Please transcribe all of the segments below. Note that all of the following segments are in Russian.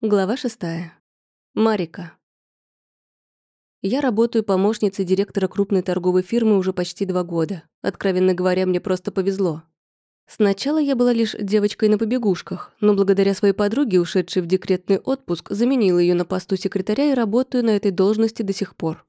Глава шестая. Марика. Я работаю помощницей директора крупной торговой фирмы уже почти два года. Откровенно говоря, мне просто повезло. Сначала я была лишь девочкой на побегушках, но благодаря своей подруге, ушедшей в декретный отпуск, заменила ее на посту секретаря и работаю на этой должности до сих пор.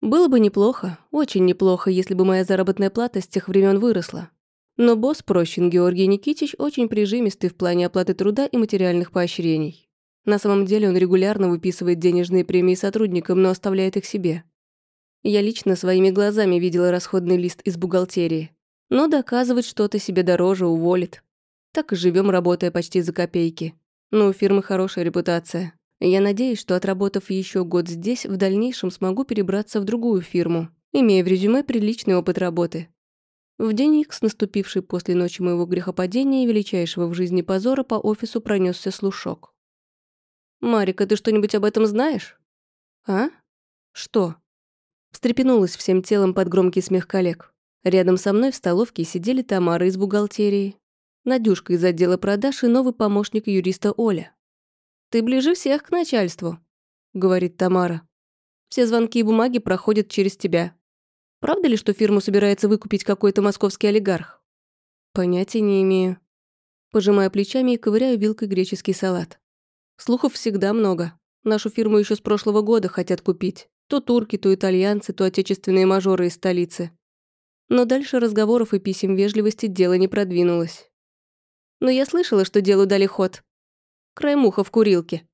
Было бы неплохо, очень неплохо, если бы моя заработная плата с тех времен выросла. Но босс Прощин Георгий Никитич очень прижимистый в плане оплаты труда и материальных поощрений. На самом деле он регулярно выписывает денежные премии сотрудникам, но оставляет их себе. Я лично своими глазами видела расходный лист из бухгалтерии. Но доказывать что-то себе дороже уволит. Так и живем, работая почти за копейки. Но у фирмы хорошая репутация. Я надеюсь, что отработав еще год здесь, в дальнейшем смогу перебраться в другую фирму, имея в резюме приличный опыт работы. В день Икс, наступивший после ночи моего грехопадения и величайшего в жизни позора, по офису пронесся слушок. «Марика, ты что-нибудь об этом знаешь?» «А? Что?» Встрепенулась всем телом под громкий смех коллег. Рядом со мной в столовке сидели Тамара из бухгалтерии, Надюшка из отдела продаж и новый помощник юриста Оля. «Ты ближе всех к начальству», — говорит Тамара. «Все звонки и бумаги проходят через тебя. Правда ли, что фирму собирается выкупить какой-то московский олигарх?» «Понятия не имею». Пожимаю плечами и ковыряю вилкой греческий салат. Слухов всегда много. Нашу фирму еще с прошлого года хотят купить. То турки, то итальянцы, то отечественные мажоры из столицы. Но дальше разговоров и писем вежливости дело не продвинулось. Но я слышала, что делу дали ход. Край муха в курилке.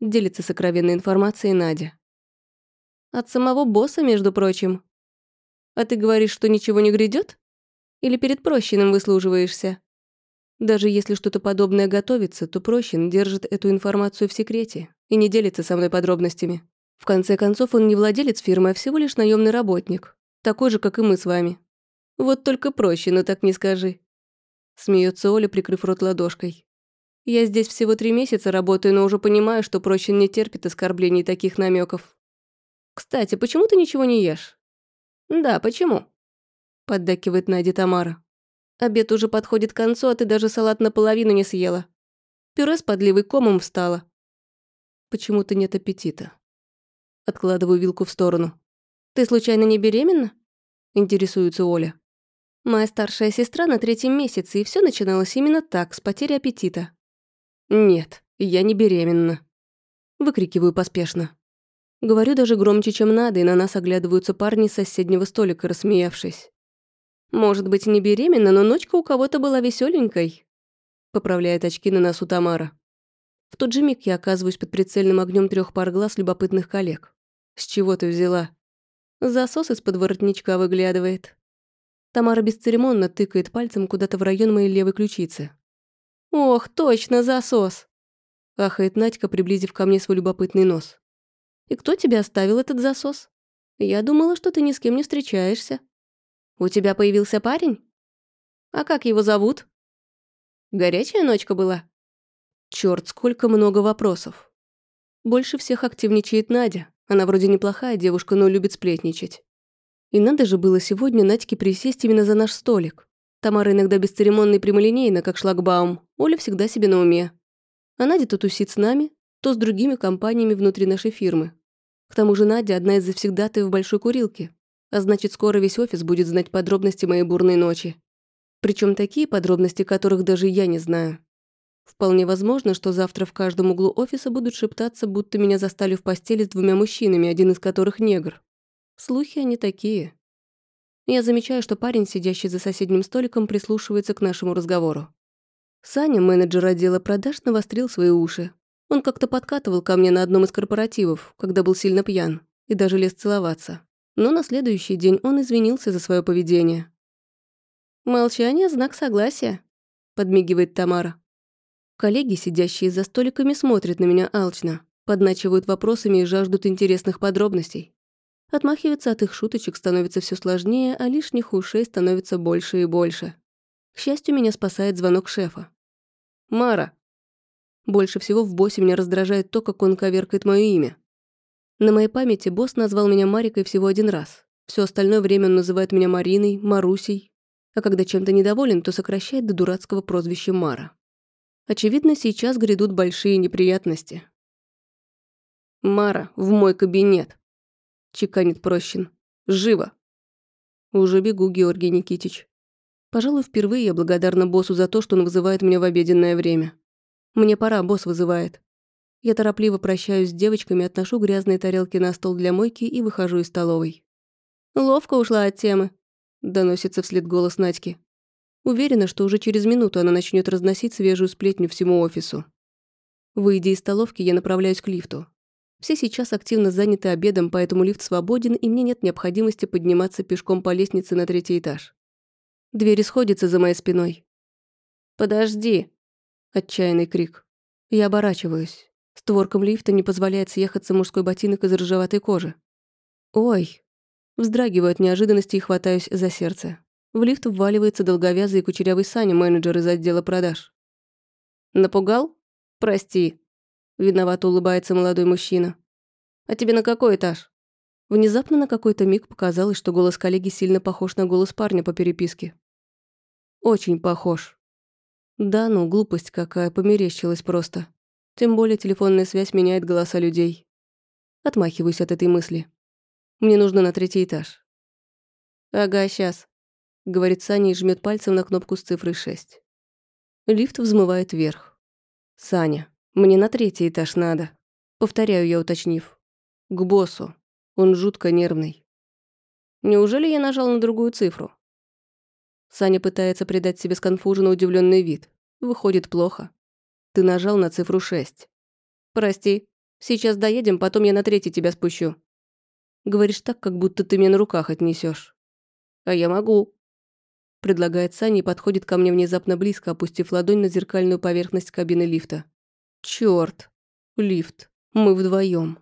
Делится сокровенной информацией Надя. От самого босса, между прочим. А ты говоришь, что ничего не грядет? Или перед прощином выслуживаешься? Даже если что-то подобное готовится, то Прощин держит эту информацию в секрете и не делится со мной подробностями. В конце концов, он не владелец фирмы, а всего лишь наемный работник. Такой же, как и мы с вами. Вот только Прощину так не скажи. Смеется Оля, прикрыв рот ладошкой. Я здесь всего три месяца работаю, но уже понимаю, что Прощин не терпит оскорблений таких намеков. Кстати, почему ты ничего не ешь? Да, почему? Поддакивает Надя Тамара. Обед уже подходит к концу, а ты даже салат наполовину не съела. Пюре с подливой комом встала. Почему-то нет аппетита. Откладываю вилку в сторону. Ты случайно не беременна? Интересуется Оля. Моя старшая сестра на третьем месяце, и все начиналось именно так, с потери аппетита. Нет, я не беременна. Выкрикиваю поспешно. Говорю даже громче, чем надо, и на нас оглядываются парни с соседнего столика, рассмеявшись. Может быть, не беременна, но ночка у кого-то была веселенькой. Поправляет очки на носу Тамара. В тот же миг я оказываюсь под прицельным огнем трех пар глаз любопытных коллег. С чего ты взяла? Засос из-под воротничка выглядывает. Тамара бесцеремонно тыкает пальцем куда-то в район моей левой ключицы. «Ох, точно, засос!» Ахает Надька, приблизив ко мне свой любопытный нос. «И кто тебе оставил этот засос? Я думала, что ты ни с кем не встречаешься». «У тебя появился парень? А как его зовут?» «Горячая ночка была?» Черт, сколько много вопросов. Больше всех активничает Надя. Она вроде неплохая девушка, но любит сплетничать. И надо же было сегодня Надьке присесть именно за наш столик. Тамара иногда бесцеремонно и прямолинейно, как шлагбаум. Оля всегда себе на уме. А Надя то тусит с нами, то с другими компаниями внутри нашей фирмы. К тому же Надя одна из завсегдатаев большой курилки. А значит, скоро весь офис будет знать подробности моей бурной ночи. Причем такие подробности, которых даже я не знаю. Вполне возможно, что завтра в каждом углу офиса будут шептаться, будто меня застали в постели с двумя мужчинами, один из которых негр. Слухи они такие. Я замечаю, что парень, сидящий за соседним столиком, прислушивается к нашему разговору. Саня, менеджер отдела продаж, навострил свои уши. Он как-то подкатывал ко мне на одном из корпоративов, когда был сильно пьян, и даже лез целоваться но на следующий день он извинился за свое поведение. «Молчание – знак согласия», – подмигивает Тамара. Коллеги, сидящие за столиками, смотрят на меня алчно, подначивают вопросами и жаждут интересных подробностей. Отмахиваться от их шуточек становится все сложнее, а лишних ушей становится больше и больше. К счастью, меня спасает звонок шефа. «Мара!» Больше всего в боссе меня раздражает то, как он коверкает мое имя. На моей памяти босс назвал меня Марикой всего один раз. Все остальное время он называет меня Мариной, Марусей. А когда чем-то недоволен, то сокращает до дурацкого прозвища Мара. Очевидно, сейчас грядут большие неприятности. «Мара, в мой кабинет!» — чеканит Прощин. «Живо!» «Уже бегу, Георгий Никитич. Пожалуй, впервые я благодарна боссу за то, что он вызывает меня в обеденное время. Мне пора, босс вызывает. Я торопливо прощаюсь с девочками, отношу грязные тарелки на стол для мойки и выхожу из столовой. «Ловко ушла от темы», — доносится вслед голос Надьки. Уверена, что уже через минуту она начнет разносить свежую сплетню всему офису. Выйдя из столовки, я направляюсь к лифту. Все сейчас активно заняты обедом, поэтому лифт свободен, и мне нет необходимости подниматься пешком по лестнице на третий этаж. Двери сходятся за моей спиной. «Подожди!» – отчаянный крик. Я оборачиваюсь. Створкам лифта не позволяет съехаться мужской ботинок из ржеватой кожи. «Ой!» Вздрагиваю от неожиданности и хватаюсь за сердце. В лифт вваливается долговязый и кучерявый Саня, менеджер из отдела продаж. «Напугал? Прости». Виновато улыбается молодой мужчина. «А тебе на какой этаж?» Внезапно на какой-то миг показалось, что голос коллеги сильно похож на голос парня по переписке. Очень похож. Да ну, глупость какая, померещилась просто. Тем более телефонная связь меняет голоса людей. Отмахиваюсь от этой мысли. Мне нужно на третий этаж. Ага, сейчас. Говорит Саня и жмет пальцем на кнопку с цифрой 6. Лифт взмывает вверх. Саня, мне на третий этаж надо. Повторяю я, уточнив. К боссу. Он жутко нервный. Неужели я нажал на другую цифру? Саня пытается придать себе сконфуженно удивленный вид. Выходит плохо. Ты нажал на цифру 6. Прости. Сейчас доедем, потом я на третий тебя спущу. Говоришь так, как будто ты меня на руках отнесешь. А я могу. Предлагает Саня и подходит ко мне внезапно близко, опустив ладонь на зеркальную поверхность кабины лифта. Чёрт. Лифт. Мы вдвоем.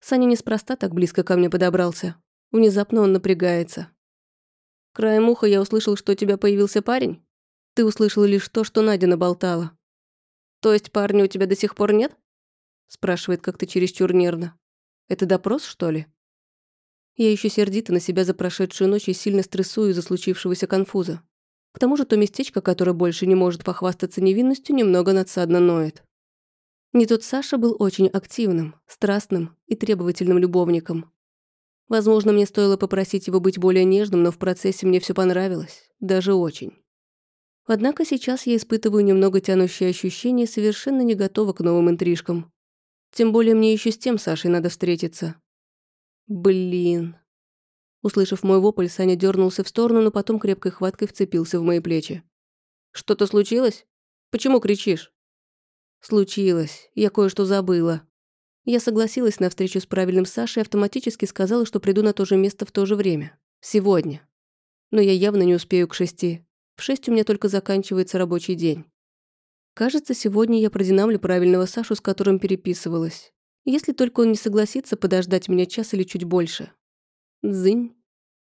Саня неспроста так близко ко мне подобрался. Внезапно он напрягается. Краем уха я услышал, что у тебя появился парень. Ты услышал лишь то, что Надя наболтала. То есть парня у тебя до сих пор нет? Спрашивает как-то чересчур нервно. Это допрос, что ли? Я еще сердита на себя за прошедшую ночь и сильно стрессую из-за случившегося конфуза. К тому же то местечко, которое больше не может похвастаться невинностью, немного надсадно ноет. Не тот Саша был очень активным, страстным и требовательным любовником. Возможно, мне стоило попросить его быть более нежным, но в процессе мне все понравилось, даже очень. Однако сейчас я испытываю немного тянущее ощущение и совершенно не готова к новым интрижкам. Тем более мне еще с тем Сашей надо встретиться. Блин. Услышав мой вопль, Саня дернулся в сторону, но потом крепкой хваткой вцепился в мои плечи. «Что-то случилось? Почему кричишь?» Случилось. Я кое-что забыла. Я согласилась на встречу с правильным Сашей и автоматически сказала, что приду на то же место в то же время. Сегодня. Но я явно не успею к шести. В шесть у меня только заканчивается рабочий день. Кажется, сегодня я продинамлю правильного Сашу, с которым переписывалась. Если только он не согласится подождать меня час или чуть больше. Дзынь.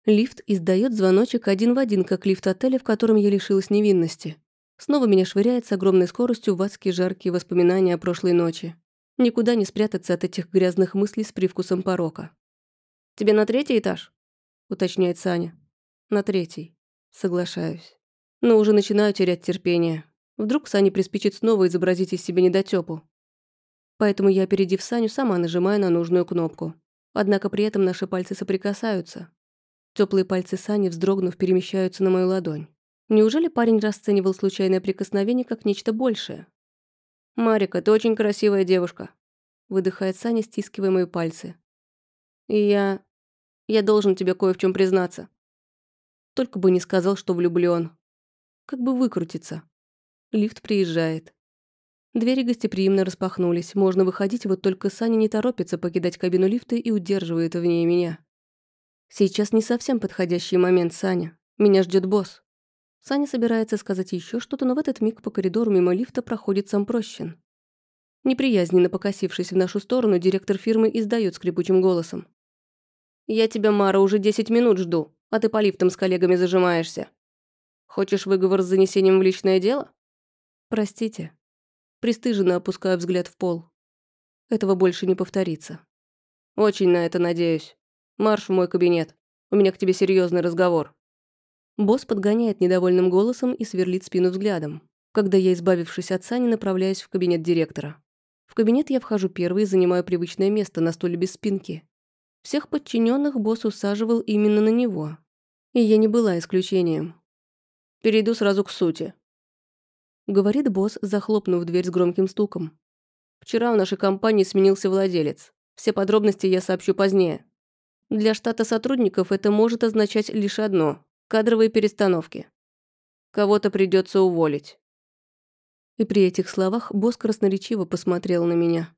Лифт издает звоночек один в один, как лифт отеля, в котором я лишилась невинности. Снова меня швыряет с огромной скоростью в адские жаркие воспоминания о прошлой ночи. Никуда не спрятаться от этих грязных мыслей с привкусом порока. «Тебе на третий этаж?» — уточняет Саня. «На третий». Соглашаюсь. Но уже начинаю терять терпение. Вдруг Сане приспичит снова изобразить из себя недотёпу. Поэтому я, опередив Саню, сама нажимаю на нужную кнопку. Однако при этом наши пальцы соприкасаются. Теплые пальцы Сани, вздрогнув, перемещаются на мою ладонь. Неужели парень расценивал случайное прикосновение как нечто большее? «Марика, ты очень красивая девушка», — выдыхает Саня, стискивая мои пальцы. «И я... я должен тебе кое в чем признаться. Только бы не сказал, что влюблён. Как бы выкрутиться. Лифт приезжает. Двери гостеприимно распахнулись. Можно выходить, вот только Саня не торопится покидать кабину лифта и удерживает в ней меня. Сейчас не совсем подходящий момент, Саня. Меня ждет босс. Саня собирается сказать еще что-то, но в этот миг по коридору мимо лифта проходит сам Прощин. Неприязненно покосившись в нашу сторону, директор фирмы издает скрипучим голосом. «Я тебя, Мара, уже 10 минут жду, а ты по лифтам с коллегами зажимаешься. Хочешь выговор с занесением в личное дело?» «Простите». Престыженно опускаю взгляд в пол. Этого больше не повторится. «Очень на это надеюсь. Марш в мой кабинет. У меня к тебе серьезный разговор». Босс подгоняет недовольным голосом и сверлит спину взглядом. когда я, избавившись от Сани, направляюсь в кабинет директора. В кабинет я вхожу первый и занимаю привычное место на стуле без спинки. Всех подчиненных босс усаживал именно на него. И я не была исключением. «Перейду сразу к сути», — говорит босс, захлопнув дверь с громким стуком. «Вчера в нашей компании сменился владелец. Все подробности я сообщу позднее. Для штата сотрудников это может означать лишь одно – кадровые перестановки. Кого-то придется уволить». И при этих словах босс красноречиво посмотрел на меня.